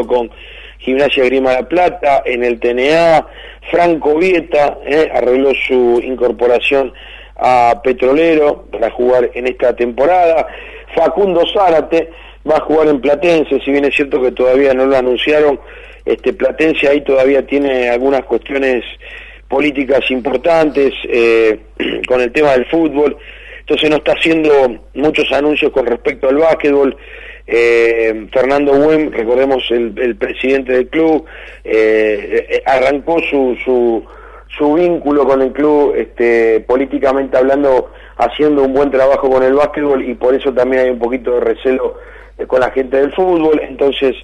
con Gimnasia Grima La Plata, en el TNA, Franco Vieta eh, arregló su incorporación a Petrolero para jugar en esta temporada, Facundo Zárate va a jugar en Platense, si bien es cierto que todavía no lo anunciaron, este Platense ahí todavía tiene algunas cuestiones políticas importantes eh, con el tema del fútbol, entonces no está haciendo muchos anuncios con respecto al básquetbol, eh, Fernando Wem, recordemos el, presidente del club, eh, eh, arrancó su, su, su, vínculo con el club, este, políticamente hablando, haciendo un buen trabajo con el básquetbol y por eso también hay un poquito de recelo con la gente del fútbol, entonces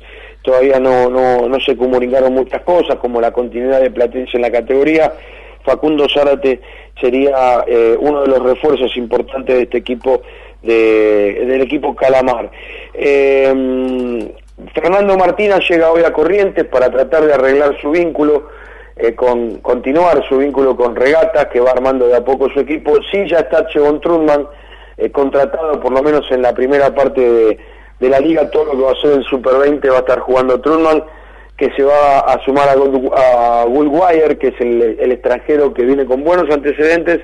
todavía no, no, no se comunicaron muchas cosas, como la continuidad de Platense en la categoría. Facundo Zárate sería uno de los refuerzos importantes de este equipo del equipo Calamar. Eh, Fernando Martínez llega hoy a Corrientes para tratar de arreglar su vínculo, eh, con continuar su vínculo con Regatas, que va armando de a poco su equipo. Sí ya está Chevon Trudman eh, contratado, por lo menos en la primera parte de, la liga, todo lo que va a ser el Super 20 va a estar jugando Trudman, que se va a sumar a, a Wire, que es el extranjero que viene con buenos antecedentes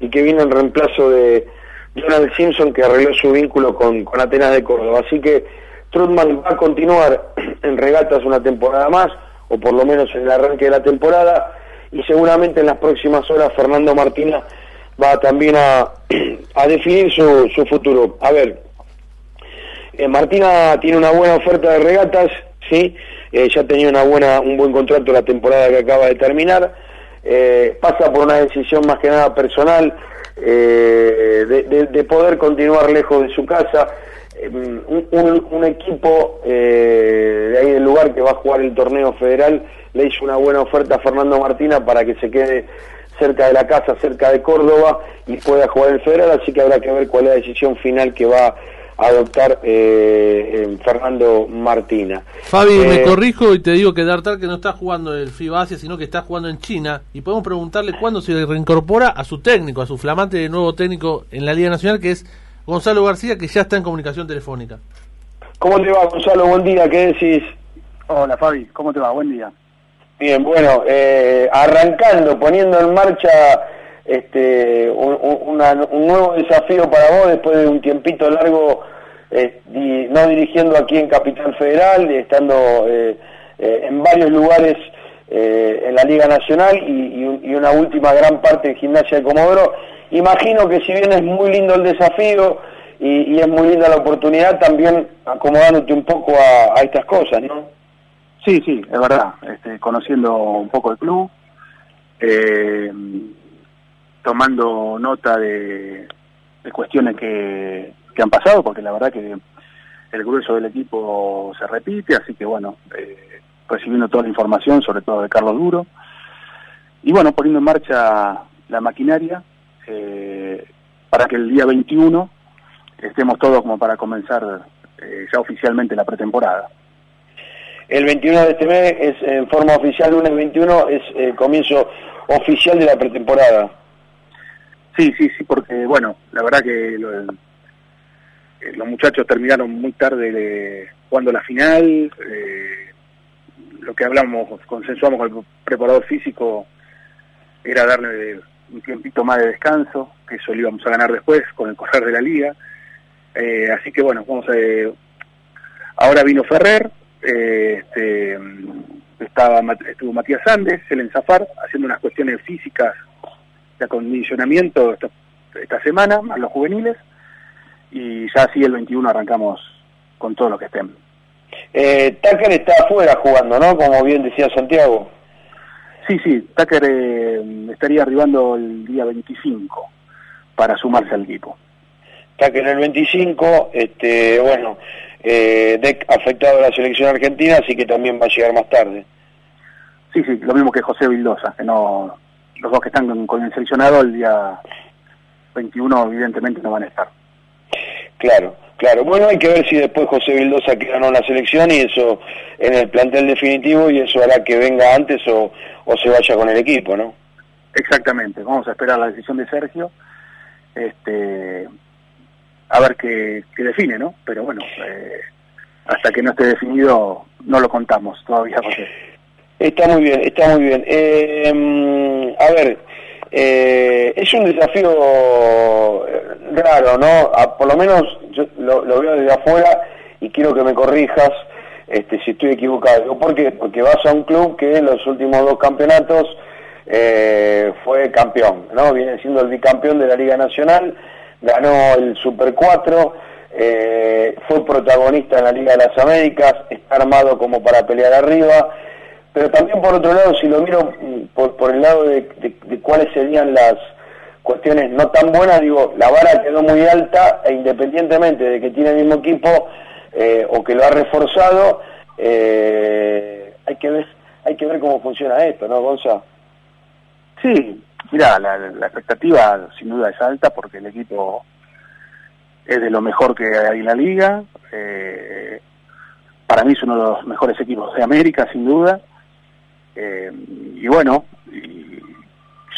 y que viene en reemplazo de Donald Simpson que arregló su vínculo con, Atenas de Córdoba. Así que Trutman va a continuar en regatas una temporada más, o por lo menos en el arranque de la temporada, y seguramente en las próximas horas Fernando Martina va también a, definir su, su, futuro. A ver, eh, Martina tiene una buena oferta de regatas, ¿sí? Eh, ya tenía una buena, un buen contrato la temporada que acaba de terminar, eh, pasa por una decisión más que nada personal, eh, de, poder continuar lejos de su casa. Eh, un, equipo eh, de ahí del lugar que va a jugar el torneo federal le hizo una buena oferta a Fernando Martina para que se quede cerca de la casa, cerca de Córdoba y pueda jugar el federal, así que habrá que ver cuál es la decisión final que va adoptar eh, Fernando Martina. Fabi, me eh, corrijo y te digo que Dartar que no está jugando el FIBA Asia, sino que está jugando en China. Y podemos preguntarle cuándo se reincorpora a su técnico, a su flamante nuevo técnico en la Liga Nacional, que es Gonzalo García, que ya está en comunicación telefónica. ¿Cómo te va, Gonzalo? Buen día, ¿qué decís? Hola, Fabi, ¿cómo te va? Buen día. Bien, bueno, eh, arrancando, poniendo en marcha este, un, nuevo desafío para vos después de un tiempito largo eh, no dirigiendo aquí en Capital Federal, estando eh, eh, en varios lugares en la Liga Nacional y, una última gran parte en Gimnasia de Comodoro. Imagino que si bien es muy lindo el desafío y, es muy linda la oportunidad, también acomodándote un poco a, estas cosas, ¿no? Sí, sí, es verdad, este, conociendo un poco el club, tomando nota de, cuestiones que, han pasado, porque la verdad que el grueso del equipo se repite, así que bueno, eh, recibiendo toda la información, sobre todo de Carlos Duro, y bueno, poniendo en marcha la maquinaria eh, para que el día 21 estemos todos como para comenzar eh, ya oficialmente la pretemporada. El 21 de este mes es en forma oficial, lunes 21 es el comienzo oficial de la pretemporada. Sí, sí, sí, porque bueno, la verdad que eh, los muchachos terminaron muy tarde jugando la final. Eh, lo que hablamos, consensuamos con el preparador físico era darle un tiempito más de descanso, que eso lo íbamos a ganar después con el correr de la liga. Eh, así que bueno, vamos a, ahora vino Ferrer, este, estaba estuvo Matías Andes, el Enzafar, haciendo unas cuestiones físicas de acondicionamiento esta, esta semana a los juveniles y ya así el 21 arrancamos con todo lo que estén. Eh, Tucker está afuera jugando, ¿no? Como bien decía Santiago. Sí, sí, Tucker eh, estaría arribando el día 25 para sumarse al equipo. Tucker el 25, este, bueno, eh, Deck afectado a la selección argentina, así que también va a llegar más tarde. Sí, sí, lo mismo que José Vildosa, que no, los dos que están con, el seleccionado el día 21 evidentemente no van a estar. Claro, claro. Bueno, hay que ver si después José Vildosa queda en la selección y eso en el plantel definitivo y eso hará que venga antes o, o se vaya con el equipo, ¿no? Exactamente. Vamos a esperar la decisión de Sergio. Este, a ver qué, define, ¿no? Pero bueno, eh, hasta que no esté definido no lo contamos todavía, José. Está muy bien, está muy bien. Eh, a ver, eh, es un desafío eh, raro, ¿no? por lo menos yo lo, veo desde afuera y quiero que me corrijas este, si estoy equivocado. ¿Por qué? Porque vas a un club que en los últimos dos campeonatos fue campeón, ¿no? Viene siendo el bicampeón de la Liga Nacional, ganó el Super 4, fue protagonista en la Liga de las Américas, está armado como para pelear arriba pero también por otro lado, si lo miro mm, por, el lado de, cuáles serían las cuestiones no tan buenas, digo, la vara quedó muy alta e independientemente de que tiene el mismo equipo eh, o que lo ha reforzado, eh, hay que ver hay que ver cómo funciona esto, ¿no, Gonza? Sí, mira, la, expectativa sin duda es alta porque el equipo es de lo mejor que hay en la liga. Eh, para mí es uno de los mejores equipos de América, sin duda. Eh, y bueno,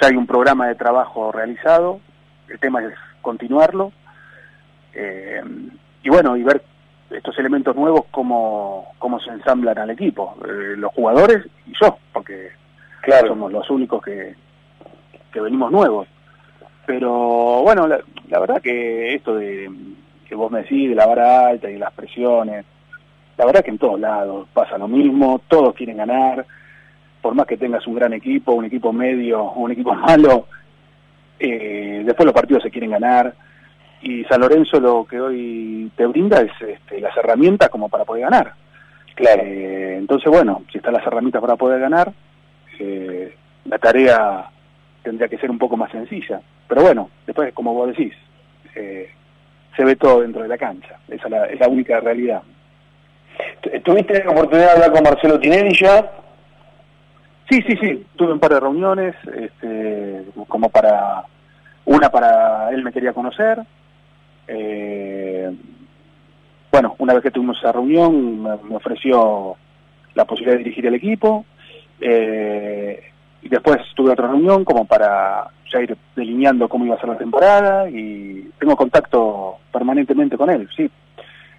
ya hay un programa de trabajo realizado, el tema es continuarlo, eh, y bueno, y ver estos elementos nuevos cómo, cómo se ensamblan al equipo, eh, los jugadores y yo, porque claro. somos los únicos que, que venimos nuevos. Pero bueno, la, la verdad que esto de que vos me decís de la vara alta y las presiones, la verdad que en todos lados pasa lo mismo, todos quieren ganar, por más que tengas un gran equipo, un equipo medio un equipo malo, eh, después los partidos se quieren ganar. Y San Lorenzo lo que hoy te brinda es este, las herramientas como para poder ganar. Claro. Eh, entonces, bueno, si están las herramientas para poder ganar, eh, la tarea tendría que ser un poco más sencilla. Pero bueno, después, como vos decís, se ve todo dentro de la cancha. Esa es la, es la única realidad. ¿Tuviste la oportunidad de hablar con Marcelo Tinelli ya? Sí, sí, sí, tuve un par de reuniones, este, como para, una para él me quería conocer, eh, bueno, una vez que tuvimos esa reunión me, ofreció la posibilidad de dirigir el equipo, eh, y después tuve otra reunión como para ya ir delineando cómo iba a ser la temporada y tengo contacto permanentemente con él, sí.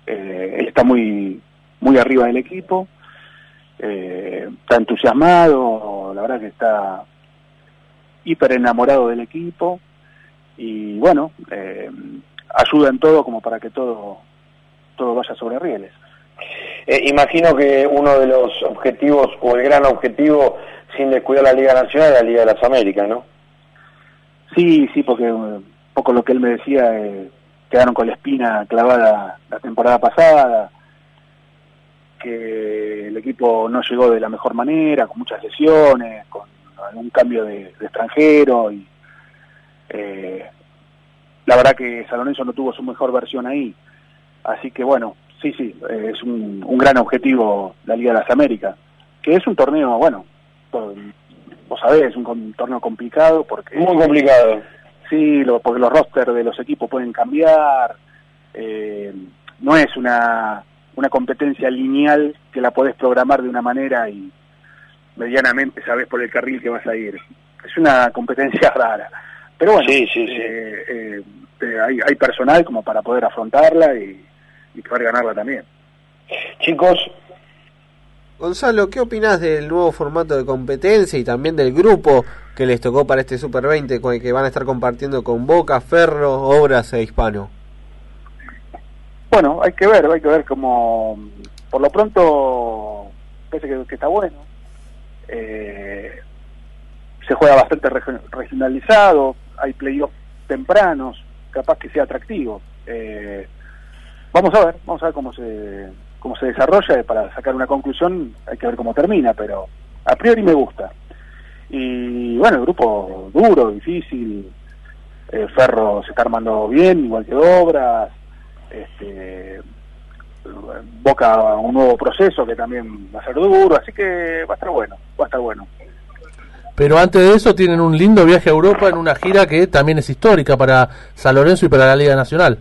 Eh, él está muy, muy arriba del equipo, eh, está entusiasmado, la verdad que está hiper enamorado del equipo y bueno, eh, ayuda en todo como para que todo, todo vaya sobre rieles. Eh, imagino que uno de los objetivos o el gran objetivo sin descuidar la Liga Nacional es la Liga de las Américas, ¿no? Sí, sí, porque un poco lo que él me decía, eh, quedaron con la espina clavada la temporada pasada, que el equipo no llegó de la mejor manera, con muchas lesiones, con algún cambio de, extranjero y eh, la verdad que San Lorenzo no tuvo su mejor versión ahí. Así que bueno, sí, sí, es un, gran objetivo la Liga de las Américas, que es un torneo, bueno, vos sabés, es un, torneo complicado porque... Muy complicado. Sí, porque los rosters de los equipos pueden cambiar, eh, no es una una competencia lineal que la podés programar de una manera y medianamente sabes por el carril que vas a ir. Es una competencia rara. Pero bueno, sí, sí, eh, eh, eh, hay, hay, personal como para poder afrontarla y, poder ganarla también. Chicos. Gonzalo, ¿qué opinas del nuevo formato de competencia y también del grupo que les tocó para este Super 20 con el que van a estar compartiendo con Boca, Ferro, Obras e Hispano? Bueno, hay que ver, hay que ver cómo, por lo pronto, parece que, está bueno. Eh, se juega bastante regionalizado, hay playoffs tempranos, capaz que sea atractivo. Eh, vamos a ver, vamos a ver cómo se cómo se desarrolla para sacar una conclusión, hay que ver cómo termina, pero a priori me gusta. Y bueno, el grupo duro, difícil, eh, Ferro se está armando bien, igual que Obras, este, Boca un nuevo proceso que también va a ser duro, así que va a estar bueno, va a estar bueno. Pero antes de eso tienen un lindo viaje a Europa en una gira que también es histórica para San Lorenzo y para la Liga Nacional.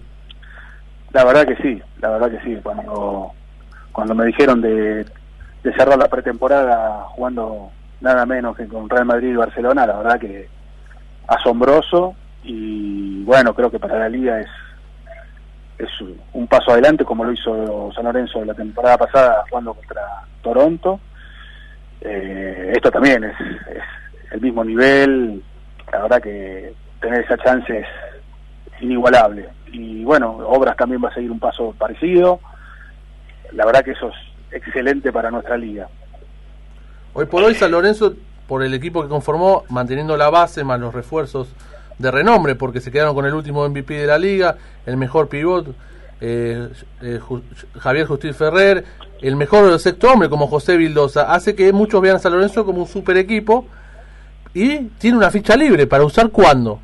La verdad que sí, la verdad que sí. Cuando, cuando me dijeron de, de cerrar la pretemporada jugando nada menos que con Real Madrid y Barcelona, la verdad que asombroso y bueno, creo que para la liga es es un paso adelante como lo hizo San Lorenzo la temporada pasada jugando contra Toronto. Eh, esto también es, el mismo nivel, la verdad que tener esa chance es inigualable. Y bueno, Obras también va a seguir un paso parecido. La verdad que eso es excelente para nuestra liga. Hoy por hoy San Lorenzo, por el equipo que conformó, manteniendo la base más los refuerzos de renombre porque se quedaron con el último MVP de la liga, el mejor pivot, eh, eh, Javier Justín Ferrer, el mejor sexto hombre como José Vildosa, hace que muchos vean a San Lorenzo como un super equipo y tiene una ficha libre para usar cuando.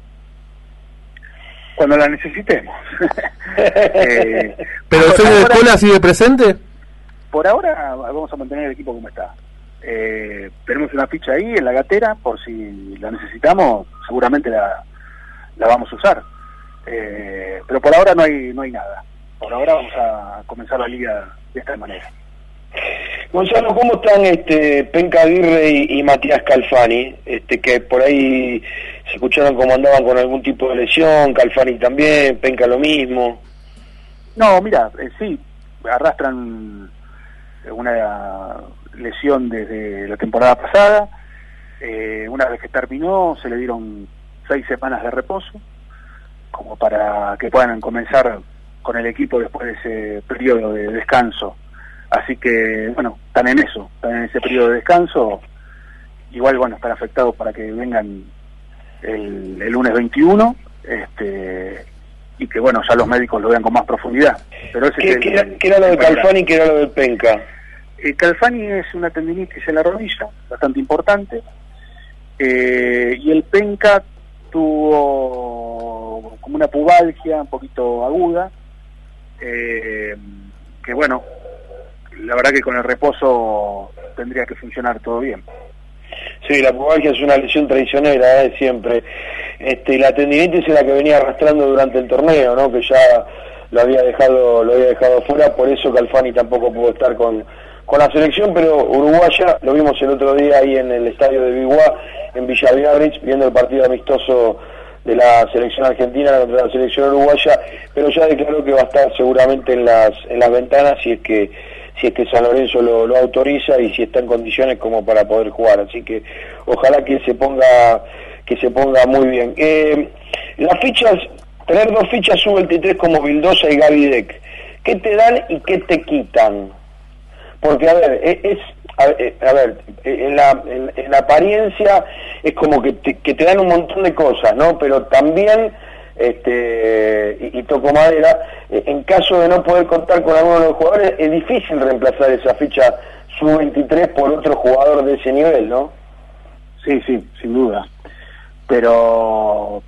Cuando la necesitemos. eh, ¿Pero el de escuela sigue presente? Por ahora vamos a mantener el equipo como está. Eh, tenemos una ficha ahí en la gatera por si la necesitamos, seguramente la, la vamos a usar. Eh, pero por ahora no hay, no hay nada. Por ahora vamos a comenzar la liga de esta manera. Gonzalo, ¿cómo están este Penca Aguirre y, Matías Calfani? Este, que por ahí se escucharon como andaban con algún tipo de lesión, Calfani también, Penca lo mismo. No, mira, eh, sí, arrastran una lesión desde la temporada pasada. Eh, una vez que terminó, se le dieron seis semanas de reposo, como para que puedan comenzar con el equipo después de ese periodo de descanso. Así que, bueno, están en eso, están en ese periodo de descanso. Igual, bueno, están afectados para que vengan el, lunes 21 este, y que, bueno, ya los médicos lo vean con más profundidad. Pero ¿Qué, era, lo de Calfani y qué era lo de Penca? Eh, Calfani es una tendinitis en la rodilla, bastante importante, eh, y el Penca tuvo como una pubalgia un poquito aguda, eh, que bueno, la verdad que con el reposo tendría que funcionar todo bien. Sí, la pubalgia es una lesión traicionera, ¿eh? siempre. Este, la tendinitis es la que venía arrastrando durante el torneo, ¿no? Que ya lo había dejado, lo había dejado fuera, por eso Calfani tampoco pudo estar con, con la selección, pero uruguaya, lo vimos el otro día ahí en el estadio de Biguá, en Villa viendo el partido amistoso de la selección argentina contra la selección uruguaya, pero ya declaró que va a estar seguramente en las en las ventanas si es que si es que San Lorenzo lo, autoriza y si está en condiciones como para poder jugar, así que ojalá que se ponga que se ponga muy bien. Eh, las fichas, tener dos fichas sub-23 como Vildosa y Gavidec, ¿qué te dan y qué te quitan? Porque a ver, e, es a, eh, ver, eh, en la, en, la apariencia es como que te, que te dan un montón de cosas, ¿no? Pero también, este, y, toco madera, eh, en caso de no poder contar con alguno de los jugadores, es difícil reemplazar esa ficha sub-23 por otro jugador de ese nivel, ¿no? Sí, sí, sin duda. Pero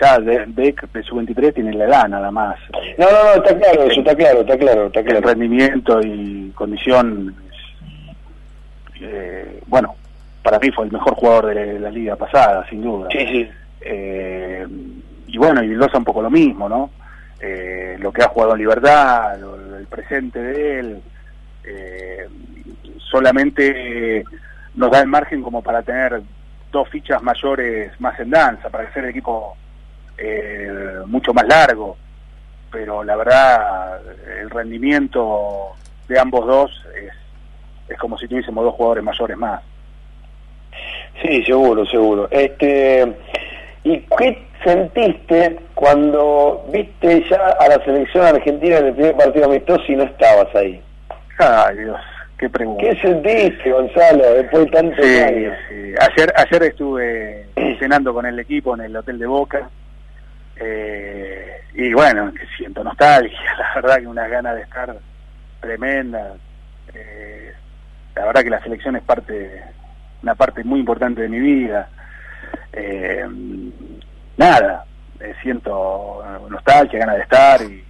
ya Beck de sub-23 tiene la edad nada más. No, no, no, está claro, eso está claro, está claro, está claro. El rendimiento y condición eh, bueno, para mí fue el mejor jugador de la, liga pasada, sin duda. Sí, sí. Eh, y bueno, y Vildosa un poco lo mismo, ¿no? Eh, lo que ha jugado en Libertad, el presente de él, solamente nos da el margen como para tener dos fichas mayores más en danza, para ser el equipo mucho más largo, pero la verdad el rendimiento de ambos dos es es como si tuviésemos dos jugadores mayores más. Sí, seguro, seguro. Este, ¿Y qué sentiste cuando viste ya a la selección argentina en el primer partido amistoso y no estabas ahí? Ay, Dios, qué pregunta. ¿Qué sentiste, Gonzalo, después de tantos años? Ayer, ayer estuve cenando con el equipo en el Hotel de Boca. Eh, y bueno, siento nostalgia, la verdad que unas ganas de estar tremendas. Eh, la verdad que la selección es parte, una parte muy importante de mi vida. Eh, nada, eh, siento nostalgia, ganas de estar y,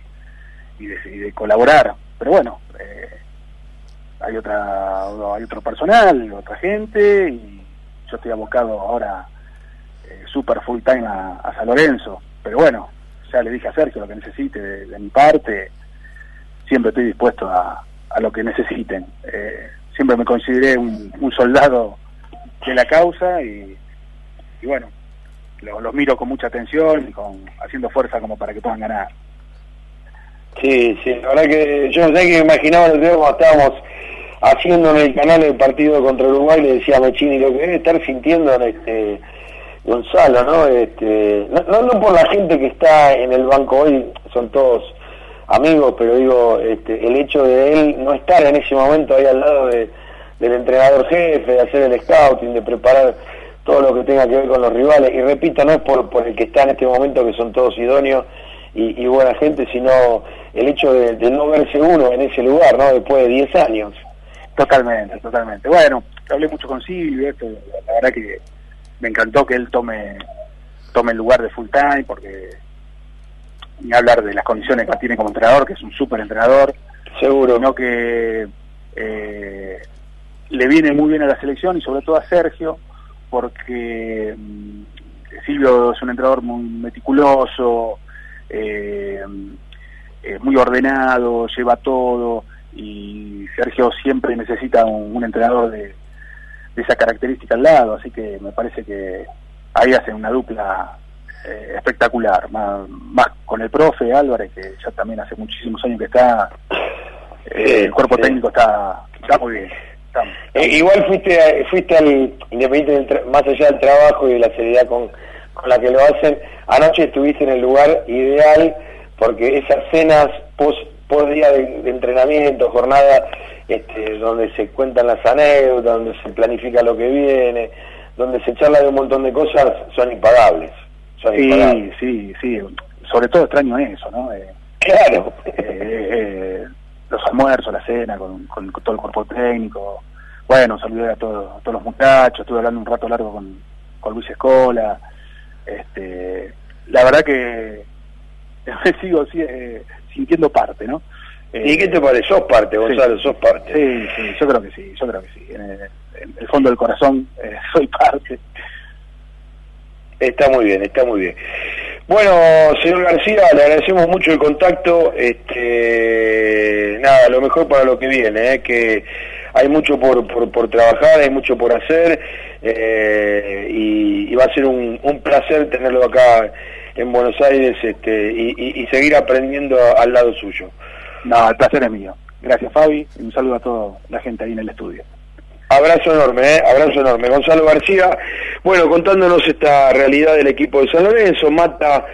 de, colaborar. Pero bueno, eh, hay otra, hay otro personal, otra gente y yo estoy abocado ahora super full time a, San Lorenzo. Pero bueno, ya le dije a Sergio lo que necesite de, mi parte, siempre estoy dispuesto a, a lo que necesiten. Eh, siempre me consideré un, soldado de la causa y, bueno, los miro con mucha atención y con, haciendo fuerza como para que puedan ganar. Sí, sí, la verdad que yo no sé qué me imaginaba el cuando estábamos haciendo en el canal el partido contra Uruguay, le decía a Mechini lo que debe estar sintiendo este Gonzalo, ¿no? Este, no, no, por la gente que está en el banco hoy, son todos amigos, pero digo, este, el hecho de él no estar en ese momento ahí al lado de, del entrenador jefe, de hacer el scouting, de preparar todo lo que tenga que ver con los rivales, y repito, no es por, por el que está en este momento, que son todos idóneos y, buena gente, sino el hecho de, no verse uno en ese lugar, ¿no? Después de 10 años. Totalmente, totalmente. Bueno, hablé mucho con Silvio, la verdad que me encantó que él tome tome el lugar de full time porque ni hablar de las condiciones que tiene como entrenador que es un súper entrenador seguro. sino que eh, le viene muy bien a la selección y sobre todo a Sergio porque mm, Silvio es un entrenador muy meticuloso eh, eh, muy ordenado lleva todo y Sergio siempre necesita un, entrenador de, esa característica al lado, así que me parece que ahí hacen una dupla eh, espectacular, más, más, con el profe Álvarez, que ya también hace muchísimos años que está, eh, el cuerpo técnico está, está muy bien. Eh, igual fuiste fuiste al independiente más allá del trabajo y de la seriedad con, con la que lo hacen anoche estuviste en el lugar ideal porque esas cenas post por día de, entrenamiento, jornada este, donde se cuentan las anécdotas, donde se planifica lo que viene, donde se charla de un montón de cosas, son impagables. Sí, sí, sí. Sobre todo extraño eso, ¿no? Eh, claro. Eh, eh, los almuerzos, la cena, con, con, todo el cuerpo técnico. Bueno, saludé a todos, a todos los muchachos, estuve hablando un rato largo con, con Luis Escola. Este, la verdad que me sigo eh, sintiendo parte, ¿no? ¿Y qué te parece? ¿Sos parte, Gonzalo? ¿Sos parte? Sí, sí, yo creo que sí, yo creo que sí. En el, fondo del corazón eh, soy parte. Está muy bien, está muy bien. Bueno, señor García, le agradecemos mucho el contacto. Este, nada, lo mejor para lo que viene, ¿eh? que hay mucho por, por, trabajar, hay mucho por hacer eh, y, va a ser un, un placer tenerlo acá en Buenos Aires este, y, seguir aprendiendo al lado suyo. No, el placer es mío. Gracias Fabi y un saludo a toda la gente ahí en el estudio. Abrazo enorme, ¿eh? abrazo enorme. Gonzalo García, bueno, contándonos esta realidad del equipo de San Lorenzo, Mata